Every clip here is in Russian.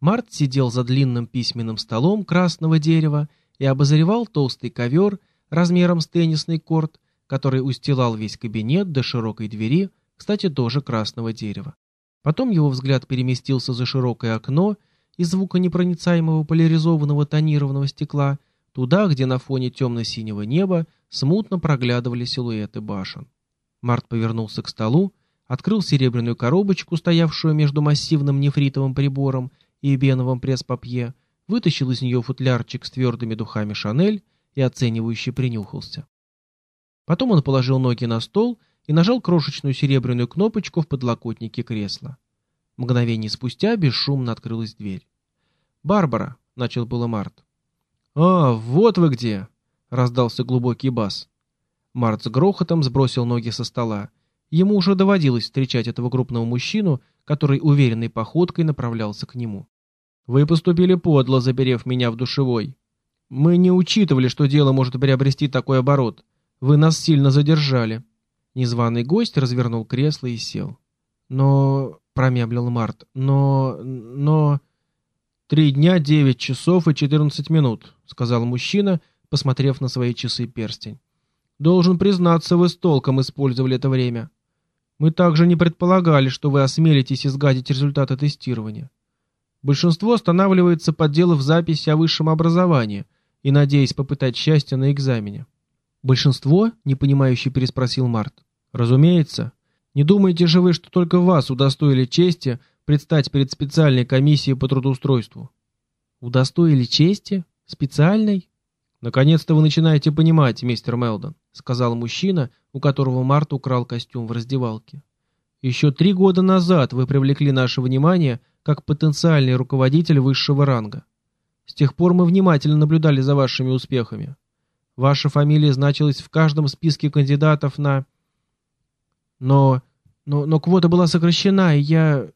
Март сидел за длинным письменным столом красного дерева и обозревал толстый ковер размером с теннисный корт, который устилал весь кабинет до широкой двери, кстати, тоже красного дерева. Потом его взгляд переместился за широкое окно из звуконепроницаемого поляризованного тонированного стекла туда, где на фоне темно-синего неба смутно проглядывали силуэты башен. Март повернулся к столу, открыл серебряную коробочку, стоявшую между массивным нефритовым прибором и беновым пресс-папье, вытащил из нее футлярчик с твердыми духами Шанель и оценивающе принюхался. Потом он положил ноги на стол и нажал крошечную серебряную кнопочку в подлокотнике кресла. Мгновение спустя бесшумно открылась дверь. «Барбара!» — начал было Март. «А, вот вы где!» — раздался глубокий бас. Март с грохотом сбросил ноги со стола. Ему уже доводилось встречать этого крупного мужчину, который уверенной походкой направлялся к нему. «Вы поступили подло, заперев меня в душевой. Мы не учитывали, что дело может приобрести такой оборот. Вы нас сильно задержали». Незваный гость развернул кресло и сел. «Но...» — промямлил Март. «Но... но...» «Три дня, девять часов и четырнадцать минут», — сказал мужчина, посмотрев на свои часы перстень. «Должен признаться, вы с толком использовали это время. Мы также не предполагали, что вы осмелитесь изгадить результаты тестирования. Большинство останавливается, подделав запись о высшем образовании и надеясь попытать счастье на экзамене. «Большинство?» — непонимающе переспросил Март. «Разумеется. Не думаете же вы, что только вас удостоили чести предстать перед специальной комиссией по трудоустройству?» «Удостоили чести? Специальной?» «Наконец-то вы начинаете понимать, мистер Мелдон», — сказал мужчина, у которого Март украл костюм в раздевалке. «Еще три года назад вы привлекли наше внимание как потенциальный руководитель высшего ранга. С тех пор мы внимательно наблюдали за вашими успехами. Ваша фамилия значилась в каждом списке кандидатов на... Но... Но, но квота была сокращена, и я...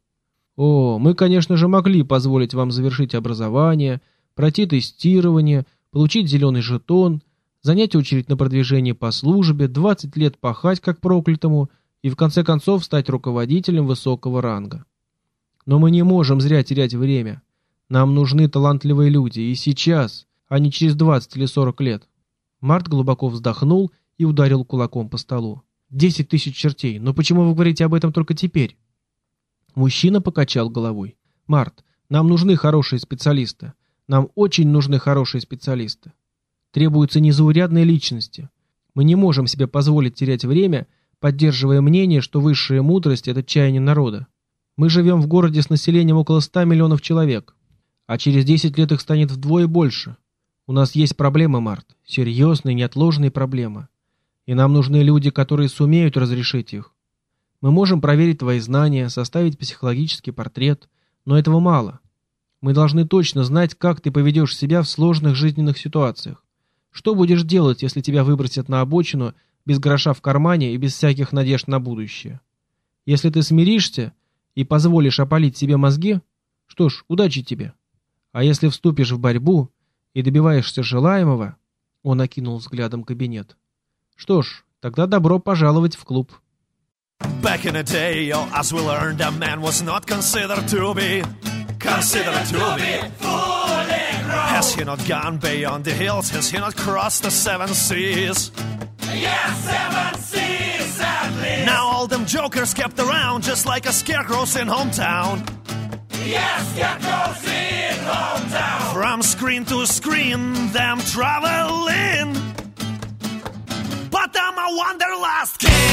О, мы, конечно же, могли позволить вам завершить образование, пройти тестирование, получить зеленый жетон, занять очередь на продвижение по службе, 20 лет пахать как проклятому и в конце концов стать руководителем высокого ранга. Но мы не можем зря терять время. Нам нужны талантливые люди, и сейчас, а не через 20 или 40 лет. Март глубоко вздохнул и ударил кулаком по столу. «Десять тысяч чертей, но почему вы говорите об этом только теперь?» Мужчина покачал головой. «Март, нам нужны хорошие специалисты. Нам очень нужны хорошие специалисты. Требуются незаурядные личности. Мы не можем себе позволить терять время, поддерживая мнение, что высшая мудрость – это чаяние народа. Мы живем в городе с населением около 100 миллионов человек, а через 10 лет их станет вдвое больше. У нас есть проблемы, Март, серьезные, неотложные проблемы. И нам нужны люди, которые сумеют разрешить их. Мы можем проверить твои знания, составить психологический портрет, но этого мало. Мы должны точно знать, как ты поведешь себя в сложных жизненных ситуациях. Что будешь делать, если тебя выбросят на обочину без гроша в кармане и без всяких надежд на будущее? Если ты смиришься и позволишь опалить себе мозги, что ж, удачи тебе. А если вступишь в борьбу и добиваешься желаемого, он окинул взглядом кабинет. Что ж, тогда добро пожаловать в клуб. Back in the day, oh, as we learned, a man was not considered to be considered to be grown. Has he not gone beyond the hills? Has he not crossed the seven seas? Yes, seven seas at least. Now all them jokers kept around just like a scarecrows in hometown. Yes, scarecrows in hometown. From screen to screen, them traveling. But I'm a wanderlust king.